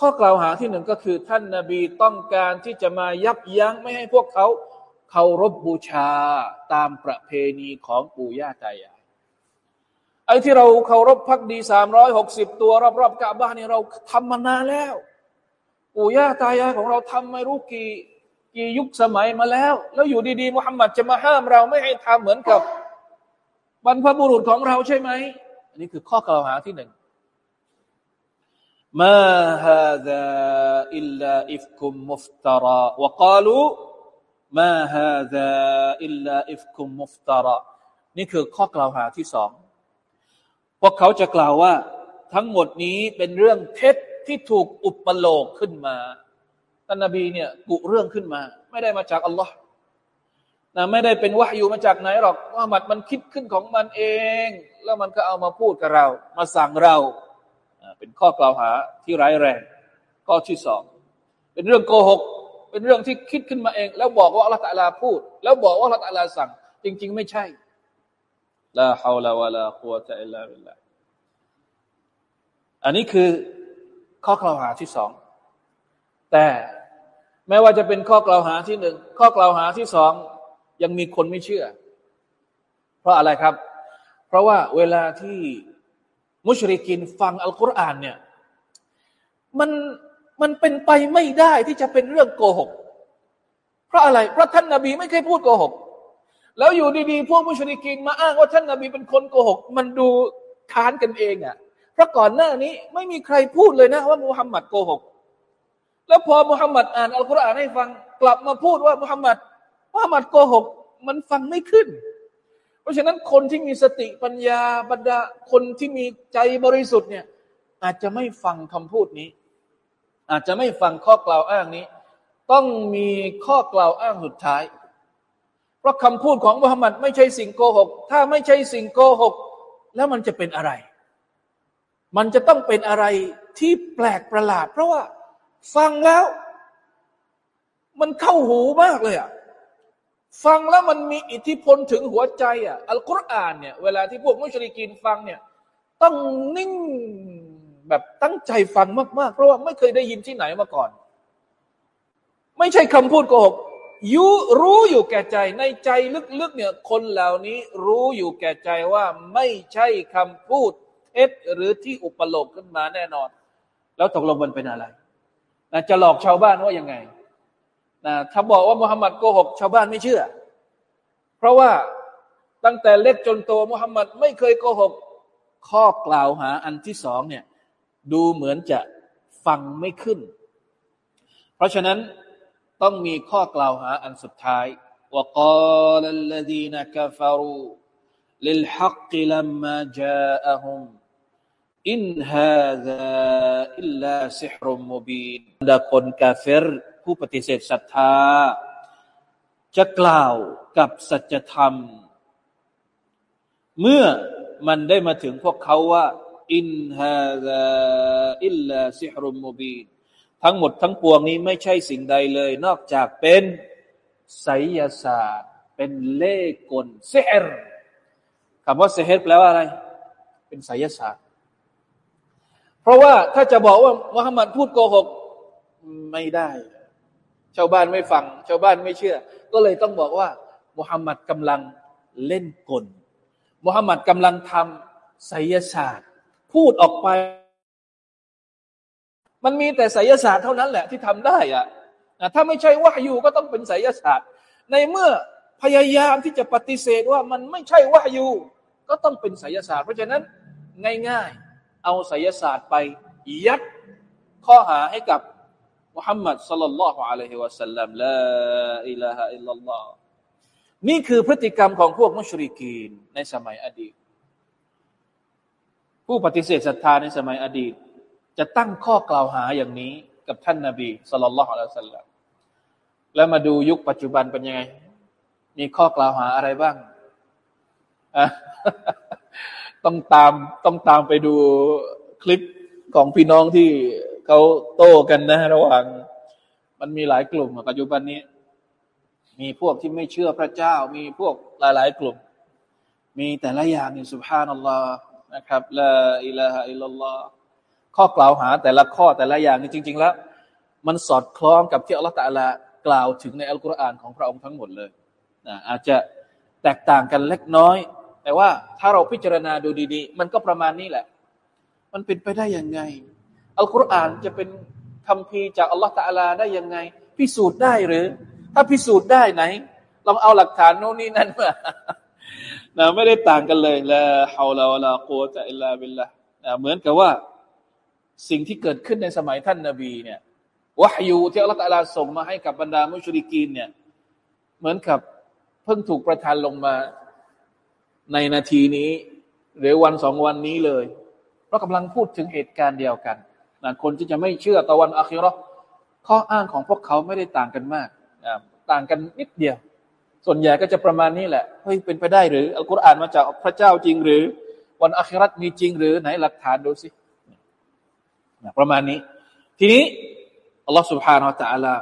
ข้อกล่าวหาที่หนึ่งก็คือท่านนาบีต้องการที่จะมายับยั้งไม่ให้พวกเขาเคารพบบูชาตามประเพณีของปู่ย่าตายาย ไอ้ที่เราเคารพพักดีสามร้อยหกสิบตัว รอบๆกาบ้านนี่เราทำมานานแล้วปู่ย่าตายายของเราทำไม่รู้กี่กี่ยุคสมัยมาแล้ว แล้วอยู่ดีๆมุฮัมมัดจะมาห้ามเราไม่ให้ทำเหมือนกับบรรพบุรุษของเราใช่ไหม อันนี้คือข้อกล่าวหาที่หนึ่งมาฮาดาอิลลาอิฟคุมมุฟตาราวะกาลูมาฮาดาอิลลาอิฟคุมมุฟตาระนี่คือข้อกล่าวหาที่สอง วกเขาจะกล่าวว่า ทั้งหมดนี้เป็นเรื่องเท็จที่ถูกอุปโลกขึ้นมาท่านนบีเนี่ยกุเรื่องขึ้นมา ไม่ได้มาจากอัลลอฮ์นะไม่ได้เป็นวะอยู่มาจากไหนหรอกว่ามัดมันคิดขึ้นของมันเอง แล้วมันก็เอามาพูดกับเรา มาสั่งเราเป็นข้อกล่าวหาที่ร้ายแรงข้อที่สองเป็นเรื่องโกหก เป็นเรื่องที่คิดขึ้นมาเอง แล้วบอกว่าอัลลอฮฺตะลาพูด แล้วบอกว่าอัลลอฮฺตะลาสั่ง จริง ๆ ไม่ใช่ ลาฮาวลาวะลาคุวตะอิลลาบิลลาอันนี้คือข้อกล่าวหาที่สอง แต่แม้ว่าจะเป็นข้อกล่าวหาที่หนึ่งข้อกล่าวหาที่สองยังมีคนไม่เชื่อ เพราะอะไรครับ เพราะว่าเวลาที่มุชริกินฟังอัลกุรอานเนี่ยมันมันเป็นไปไม่ได้ที่จะเป็นเรื่องโกหก เพราะอะไร เพราะท่านนาบีไม่เคยพูดโกหก แล้วอยู่ดีๆ พวกมุชริกินมาอ้างว่าท่านนาบีเป็นคนโกหก มันดูค้านกันเองอะ่ะเพราะก่อนหน้านี้ไม่มีใครพูดเลยนะว่ามุฮัมมัดโกหก แล้วพอมุฮัมมัดอ่านอัลกุรอานให้ฟังกลับมาพูดว่ามุฮัมมัดมุฮัมมัดโกหก มันฟังไม่ขึ้น เพราะฉะนั้นคนที่มีสติปัญญาบรรดาคนที่มีใจบริสุทธิ์เนี่ยอาจจะไม่ฟังคำพูดนี้ อาจจะไม่ฟังข้อกล่าวอ้างนี้ ต้องมีข้อกล่าวอ้างสุดท้าย ราะคำพูดของมุฮัมมัดไม่ใช่สิ่งโกหก ถ้าไม่ใช่สิ่งโกหก แล้วมันจะเป็นอะไร มันจะต้องเป็นอะไรที่แปลกประหลาด เพราะว่าฟังแล้ว มันเข้าหูมากเลยอะฟังแล้วมันมีอิทธิพลถึงหัวใจอะอัลกุรอานเนี่ยเวลาที่พวกมุชริกีนฟังเนี่ย ต้องนิ่งแบบตั้งใจฟังมากๆ เพราะว่าไม่เคยได้ยินที่ไหนมาก่อน ไม่ใช่คำพูดโกหก ยูรู้อยู่แก่ใจ ในใจลึกๆเนี่ยคนเหล่านี้รู้อยู่แก่ใจว่าไม่ใช่คำพูดเท็จหรือที่อุปโลกขึ้นมาแน่นอน แล้วตกลงมันเป็นอะไรนะจะหลอกชาวบ้านว่ายังไงนะถ้าบอกว่ามุฮัมมัดโกหกชาวบ้านไม่เชื่อ เพราะว่าตั้งแต่เล็กจนโตมุฮัมมัดไม่เคยโกหก ข้อกล่าวหาอันที่สองเนี่ยดูเหมือนจะฟังไม่ขึ้น เพราะฉะนั้น ต้องมีข้อกล่าวหาอันสุดท้ายว่า قال الذين كفروا للحق لما جاءهم إن هذا إلا سحر مبين ดาคนกาเฟรผู้ปฏิเสธศรัทธา จะกล่าวกับสัจธรรม เมื่อมันได้มาถึงพวกเขาว่า อินฮาซาอิลลาซิฮรุมมูบีน ทั้งหมดทั้งปวงนี้ไม่ใช่สิ่งใดเลย นอกจากเป็นไสยศาสตร์ เป็นเล่กลเซรคำว่าเซรแปลว่าอะไร เป็นไสยศาสตร์ เพราะว่าถ้าจะบอกว่ามุฮัมมัดพูดโกหกไม่ได้ ชาวบ้านไม่ฟัง ชาวบ้านไม่เชื่อ ก็เลยต้องบอกว่ามุฮัมมัดกำลังเล่นกลมุฮัมมัดกำลังทำไสยศาสตร์ พูดออกไป มันมีแต่ไสยศาสตร์เท่านั้นแหละที่ทำได้อะถ้าไม่ใช่วะยูก็ต้องเป็นไสยศาสตร์ ในเมื่อพยายามที่จะปฏิเสธว่ามันไม่ใช่วะยูก็ต้องเป็นไสยศาสตร์ เพราะฉะนั้นง่ายๆ เอาไสยศาสตร์ไปยัดข้อหาให้กับมุฮัมมัดสัลลัลลอฮุอะลัยฮิวะสัลลัมลาอิลาฮะอิลลัลลอฮนี่คือพฤติกรรมของพวกมุชริกีนในสมัยอดีต ผู้ปฏิเสธศรัทธาในสมัยอดีต จะตั้งข้อกล่าวหาอย่างนี้กับท่านนาบีสัลลัลลอฮุอะลัยฮิวะสัลลัมแล้วมาดูยุคปัจจุบันเป็นยังไง มีข้อกล่าวหาอะไรบ้าง ต้องตามต้องตามไปดูคลิปของพี่น้องที่เขาโต้กันนะ ระหว่าง มันมีหลายกลุ่มปัจจุบันนี้ มีพวกที่ไม่เชื่อพระเจ้า มีพวกหลาย ๆ กลุ่ม มีแต่ละอย่างนี่สุภานัลลอฮ์นะครับละอิลาฮะอิลลัลลอฮ์ ข้อกล่าวหาแต่ละข้อแต่ละอย่างนี่จริง ๆ แล้ว มันสอดคล้องกับที่อัลลอฮฺตะลากล่าวถึงในอัลกุรอานของพระองค์ทั้งหมดเลยนะอาจจะแตกต่างกันเล็กน้อย แต่ว่าถ้าเราพิจารณาดูดี ๆ มันก็ประมาณนี้แหละ มันเป็นไปได้ยังไง อัลกุรอานจะเป็นคำพีจากอัลลอฮฺตะลาได้ยังไง พิสูจน์ได้หรือ ถ้าพิสูจน์ได้ไหนลองเอาหลักฐานโน่นนี่นั่นมานะไม่ได้ต่างกันเลยละฮาวลาวะลาโกตะอิลลาบิลละเหมือนกับว่า สิ่งที่เกิดขึ้นในสมัยท่านนาบีเนี่ยวะฮยูที่อัลลอฮฺตะลาส่งมาให้กับบรรดามุชริกีนเนี่ยเหมือนกับเพิ่งถูกประทานลงมาในนาทีนี้ หรือวันสองวันนี้เลย เรากำลังพูดถึงเหตุการณ์เดียวกันนะคนที่จะไม่เชื่อตะวันอาคิรอข้ออ้างของพวกเขาไม่ได้ต่างกันมาก ต่างกันนิดเดียว ส่วนใหญ่ก็จะประมาณนี้แหละ เฮ้ย เป็นไปได้หรือ อัลกุรอานมาจากพระเจ้าจริงหรือ วันอาคิรัตมีจริงหรือไหนหลักฐานดูสิ ประมาณนี้ ทีนี้อัลลอฮฺ سبحانه และ تعالى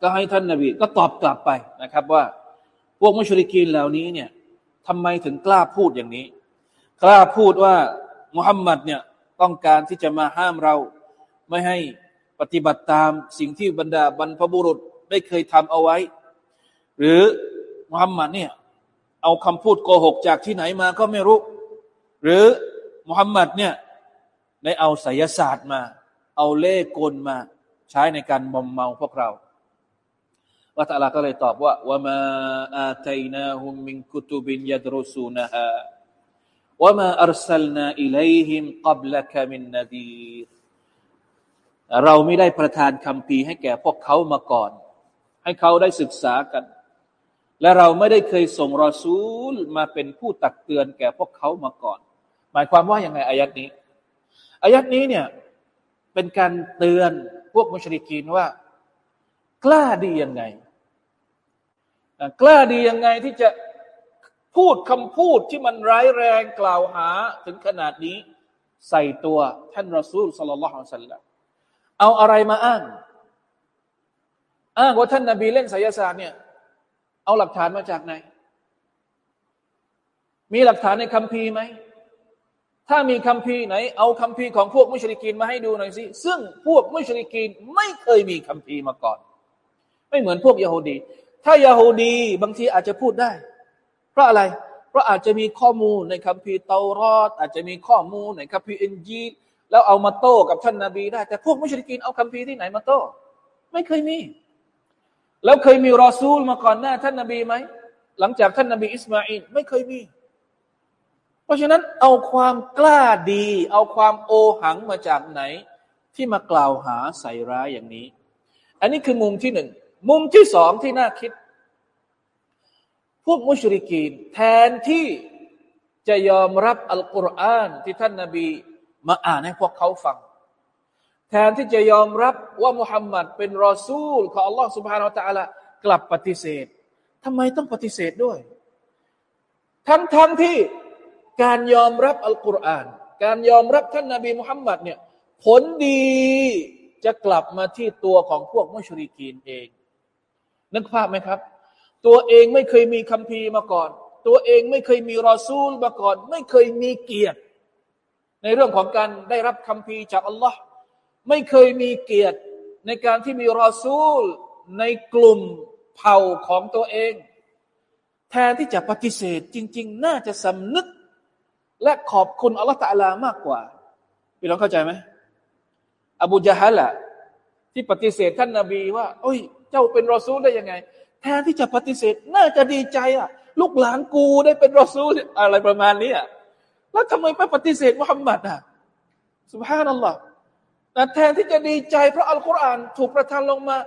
ก็ให้ท่านนบีก็ตอบกลับไปนะครับว่า พวกมุชริกีนเหล่านี้เนี่ยทำไมถึงกล้าพูดอย่างนี้ กล้าพูดว่ามุฮัมมัดเนี่ยต้องการที่จะมาห้ามเราไม่ให้ปฏิบัติตามสิ่งที่บรรดาบรรพบุรุษได้เคยทำเอาไว้ หรือมุฮัมมัดเนี่ยเอาคำพูดโกหกจากที่ไหนมาก็ไม่รู้ หรือมุฮัมมัดเนี่ยได้เอาไสยศาสตร์มา เอาเล่กลมาใช้ในการมอมเมาพวกเราละตาลาก็เลยตอบว่าว่ามาอาตัยนาฮุมมินกุตุบินยัดรุสูนะฮะว่ามาอัลสลนาอิเลหิมกับละกมินนดีเราไม่ได้ประทานคำพีให้แก่พวกเขามาก่อน ให้เขาได้ศึกษากัน และเราไม่ได้เคยส่งรอซูลมาเป็นผู้ตักเตือนแก่พวกเขามาก่อน หมายความว่าอย่างไงอายัดนี้อายัดนี้เนี่ย เป็นการเตือนพวกมุชริกีนว่า กล้าดียังไง กล้าดียังไงที่จะพูดคำพูดที่มันร้ายแรงกล่าวหาถึงขนาดนี้ ใส่ตัวท่านรอซูลสลลัลลอฮุอะลัยฮิสัลลัมเอาอะไรมาอ้าง อ้างว่าท่านนาบีเล่นไสยศาสตร์เนี่ย เอาหลักฐานมาจากไหน มีหลักฐานในคัมภีร์ไหม ถ้ามีคัมภีร์ไหน เอาคัมภีร์ของพวกมุชริกีนมาให้ดูหน่อยสิ ซึ่งพวกมุชริกีนไม่เคยมีคัมภีร์มาก่อน ไม่เหมือนพวกยโฮดี ถ้ายโฮดีบางทีอาจจะพูดได้ เพราะอะไร เพราะอาจจะมีข้อมูลในคัมภีร์เตารอด อาจจะมีข้อมูลในคัมภีร์อินจีแล้วเอามาโต้กับท่านนาบีได้ แต่พวกมุชริกีนเอาคัมภีร์ที่ไหนมาโต้ ไม่เคยมี แล้วเคยมีรอซูลมาก่อนหน้าท่านนาบีไหม หลังจากท่านนาบีอิสมาอินไม่เคยมี เพราะฉะนั้นเอาความกล้าดี เอาความโอหังมาจากไหน ที่มากล่าวหาใส่ร้ายอย่างนี้ อันนี้คือมุมที่หนึ่ง มุมที่สองที่น่าคิด พวกมุชริกีนแทนที่จะยอมรับอัลกุรอานที่ท่านนาบีมาอ่านให้พวกเขาฟัง แทนที่จะยอมรับว่ามุฮัมมัดเป็นรอซูล ของอัลลอฮ์สุบฮานาอัลตะละกลับปฏิเสธทำไมต้องปฏิเสธด้วย ทั้งทั้งที่ การยอมรับอัลกุรอาน การยอมรับท่านนาบีมุฮัมมัดเนี่ยผลดีจะกลับมาที่ตัวของพวกมุชริกีนเอง นึกภาพไหมครับ ตัวเองไม่เคยมีคัมภีร์มาก่อน ตัวเองไม่เคยมีรอซูลมาก่อน ไม่เคยมีเกียรติ ในเรื่องของการได้รับคำพีจากอัลลอฮ์ไม่เคยมีเกียรติในการที่มีรอซูลในกลุ่มเผ่าของตัวเอง แทนที่จะปฏิเสธจริง ๆ น่าจะสำนึก และขอบคุณอัลลอฮ์ตะลามากกว่าพี่น้องเข้าใจไหมอบูจาฮัละที่ปฏิเสธท่านนาบีว่าโอ้ย เจ้าเป็นรอซูลได้ยังไง แทนที่จะปฏิเสธน่าจะดีใจอะ ลูกหลานกูได้เป็นรอซูลอะไรประมาณนี้อะแล้วทำไมไปปฏิเสธมุฮัมมัดอะสุบฮานัลลอฮ์แต่แทนที่จะดีใจเพราะอัลกุรอานถูกประทานลงมา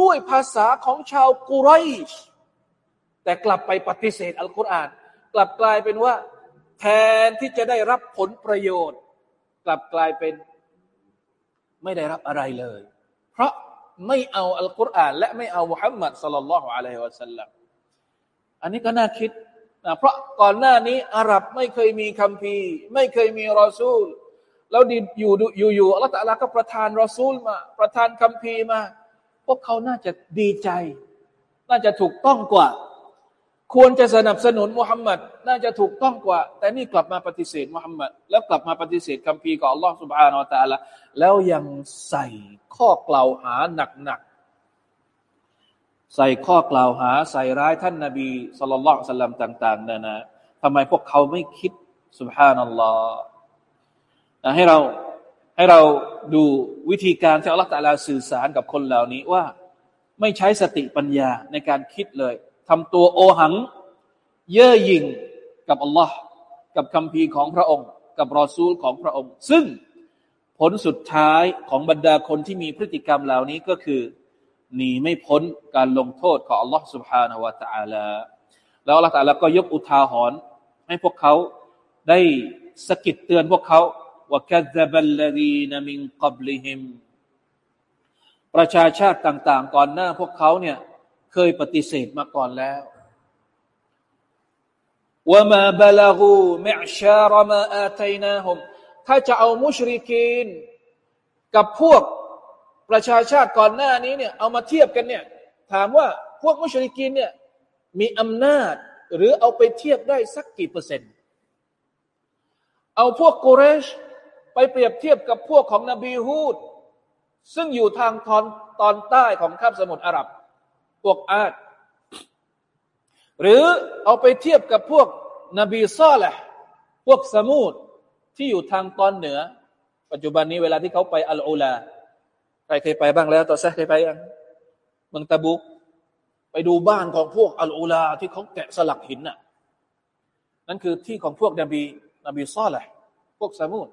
ด้วยภาษาของชาวกุไรชแต่กลับไปปฏิเสธอัลกุรอาน กลับกลายเป็นว่า แทนที่จะได้รับผลประโยชน์ กลับกลายเป็นไม่ได้รับอะไรเลย เพราะไม่เอาอัลกุรอาน และไม่เอามุฮัมมัดสลลัลลอฮุอะลัยฮิวะสัลลัมอันนี้ก็น่าคิดนะเพราะก่อนหน้านี้อาหรับไม่เคยมีคัมภีร์ ไม่เคยมีรอซูล แล้วดอยู่อยู่อยู่อัลลอฮฺตะลาก็ประทานรอซูลมา ประทานคัมภีร์มา พวกเขาน่าจะดีใจ น่าจะถูกต้องกว่า ควรจะสนับสนุนมุฮัมมัดน่าจะถูกต้องกว่า แต่นี่กลับมาปฏิเสธมุฮัมมัดแล้วกลับมาปฏิเสธคัมภีของอัลลอฮฺสุบฮานาอัลตะลาแล้วยังใส่ข้อกล่าวหาหนักๆใส่ข้อกล่าวหาใส่ร้ายท่านนาบีสุลต่านสัลลัมต่าง ๆนานาทำไมพวกเขาไม่คิดสุบฮานัลลอฮ์ให้เราให้เราดูวิธีการที่อัลลอฮฺตะลาสื่อสารกับคนเหล่านี้ว่า ไม่ใช้สติปัญญาในการคิดเลย ทำตัวโอหัง เย่อหยิ่งกับอัลลอฮ์กับคำพีของพระองค์ กับรอซูลของพระองค์ ซึ่งผลสุดท้ายของบรรดาคนที่มีพฤติกรรมเหล่านี้ก็คือหนีไม่พ้นการลงโทษของ Allah سبحانه และ تعالى แล้ว Allah تعالى ก็ยกอุทาหรณ์ให้พวกเขาได้สกิดเตือนพวกเขาว่า كذب الذين من قبلهم ประชาชาติต่างๆ ก่อนหน้าพวกเขาเนี่ย เคยปฏิเสธมาก่อนแล้วว่ามาบลากูมิชารมาอาตัยนาฮมถ้าจะเอามุชริกีน กับพวกประชาชาติก่อนหน้านี้เนี่ยเอามาเทียบกันเนี่ยถามว่าพวกมุชริกินเนี่ยมีอำนาจหรือเอาไปเทียบได้สักกี่เปอร์เซ็นต์ เอาพวกกุเรช ไปเปรียบเทียบกับพวกของนบีฮูด ซึ่งอยู่ทางตอนตอนใต้ของคาบสมุทรอาหรับ พวกอาดหรือเอาไปเทียบกับพวกนบีซอแหละพวกสมุทที่อยู่ทางตอนเหนือ ปัจจุบันนี้เวลาที่เขาไปอัลอูลาใครเคยไปบ้างแล้ว ต่อแซเคยไปยังเมืองตะบุก ไปดูบ้านของพวกอัลอูลาที่เขาแกะสลักหินน่ะนั่นคือที่ของพวกนบีนบีซ่อแหละพวกสมูด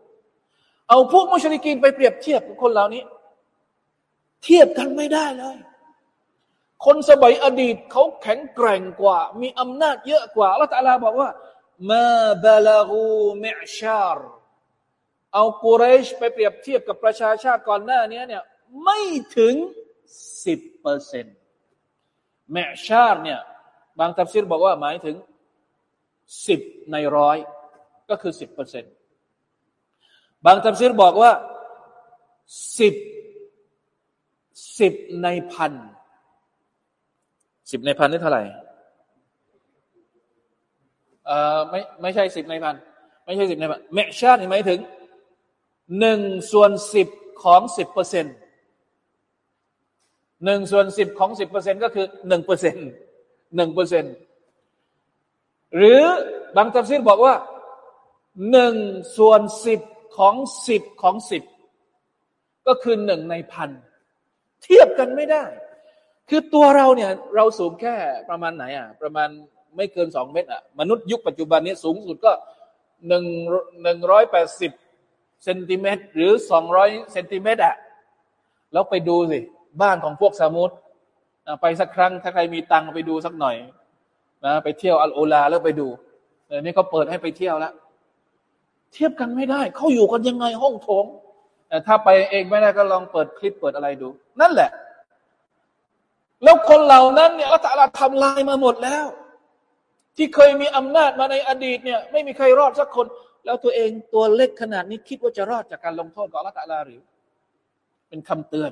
เอาพวกมุชลิกินไปเปรียบเทียบกับคนเหล่านี้ เทียบกันไม่ได้เลย คนสมัยอดีตเขาแข็งแกร่งกว่า มีอำนาจเยอะกว่าอัลลอฮฺตะลาบอกว่ามาบาลากูมิชาร์เอากุเรชไปเปรียบเทียบกับประชาชาติก่อนหน้านี้เนี่ยไม่ถึงสิบเปอร์เซ็นต์แมชาติเนี่ยบางตัฟซีรบอกว่าหมายถึงสิบในร้อยก็คือสิบเปอร์เซ็นต์บางตัฟซีรบอกว่าสิบสิบในพัน สิบในพันนี่เท่าไหร่เอ่อไม่ไม่ใช่สิบในพันไม่ใช่สิบในพันแมชาติหมายถึงหนึ่งส่วนสิบของสิบเปอร์เซ็นต์หนึ่งส่วนสิบของสิบเปอร์เซ็นต์ก็คือหนึ่งเปอร์เซ็นต์หนึ่งเปอร์เซ็นต์หรือบางตัฟซีรบอกว่าหนึ่งส่วนสิบของสิบของสิบก็คือหนึ่งในพัน เทียบกันไม่ได้ คือตัวเราเนี่ย เราสูงแค่ประมาณไหนอะ ประมาณไม่เกินสองเมตรอะ มนุษย์ยุคปัจจุบันนี้สูงสุดก็หนึ่งหนึ่งร้อยแปดสิบเซนติเมตรหรือสองร้อยเซนติเมตรอะ แล้วไปดูสิ บ้านของพวกสมุทรไปสักครั้ง ถ้าใครมีตังค์ไปดูสักหน่อยนะไปเที่ยวอัลโอลาแล้วไปดูเดี๋ยวนี้เขาเปิดให้ไปเที่ยวแล้ว เทียบกันไม่ได้ เขาอยู่กันยังไงห้องโถงแต่ถ้าไปเองไม่ได้ก็ลองเปิดคลิปเปิดอะไรดู นั่นแหละ แล้วคนเหล่านั้นเนี่ยละตาลาทำลายมาหมดแล้ว ที่เคยมีอำนาจมาในอดีตเนี่ย ไม่มีใครรอดสักคน แล้วตัวเองตัวเล็กขนาดนี้คิดว่าจะรอดจากการลงโทษของละตาลาหรือ เป็นคำเตือน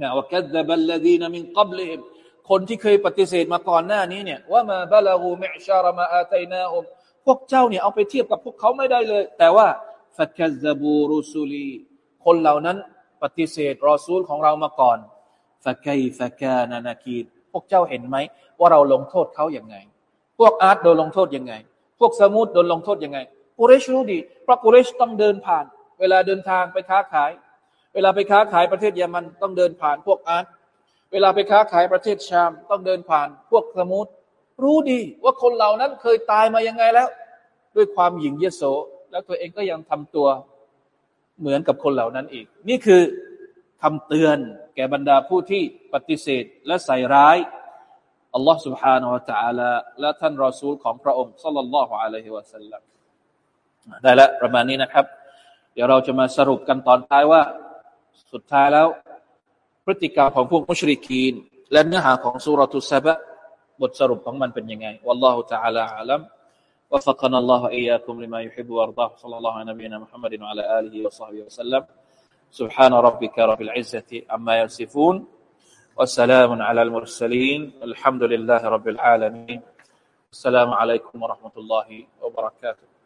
นะوكذب الذين من قبلهم คนที่เคยปฏิเสธมาก่อนหน้านี้เนี่ยوما بلغوا معشار ما آتيناهم พวกเจ้าเนี่ยเอาไปเทียบกับพวกเขาไม่ได้เลย แต่ว่าفكذبوا رسلي คนเหล่านั้นปฏิเสธรอซูลของเรามาก่อน فكيف كان نكير พวกเจ้าเห็นไหม ว่าเราลงโทษเขาอย่างไง พวกอ๊าดโดนลงโทษยังไง พวกซะมูดโดนลงโทษยังไงกุเรชรู้ดีเพราะกุเรชต้องเดินผ่าน เวลาเดินทางไปค้าขาย เวลาไปค้าขายประเทศเยมันต้องเดินผ่านพวกอาร์ตเวลาไปค้าขายประเทศชามต้องเดินผ่าน พวกสมุทรรู้ดีว่าคนเหล่านั้นเคยตายมายังไงแล้ว ด้วยความหยิ่งเยโสแล้วตัวเองก็ยังทำตัวเหมือนกับคนเหล่านั้นอีก นี่คือ คำเตือนแก่บรรดาผู้ที่ปฏิเสธและใส่ร้ายอัลลอฮ์ سبحانه และ تعالى และท่านรอซูลของพระองค์สัลลัลลอฮุอะลัยฮิวะสัลลัมได้แล้วประมาณนี้นะครับ เดี๋ยวเราจะมาสรุปกันตอนท้ายว่าสุดท้ายแล้ว พฤติกรรมของพวกมุชริกีน และเนื้อหาของสุรทุสบะ บทสรุปของมันเป็นยังไง والله تعالى أعلم وفقنا الله إياكم لما يحب ويرضاه صلى الله على نبينا محمد وعلى آله وصحبه وسلم سبحان ربك رب العزة عما يصفون وسلام على المرسلين الحمد لله رب العالمين. السلام عليكم ورحمة الله وبركاته.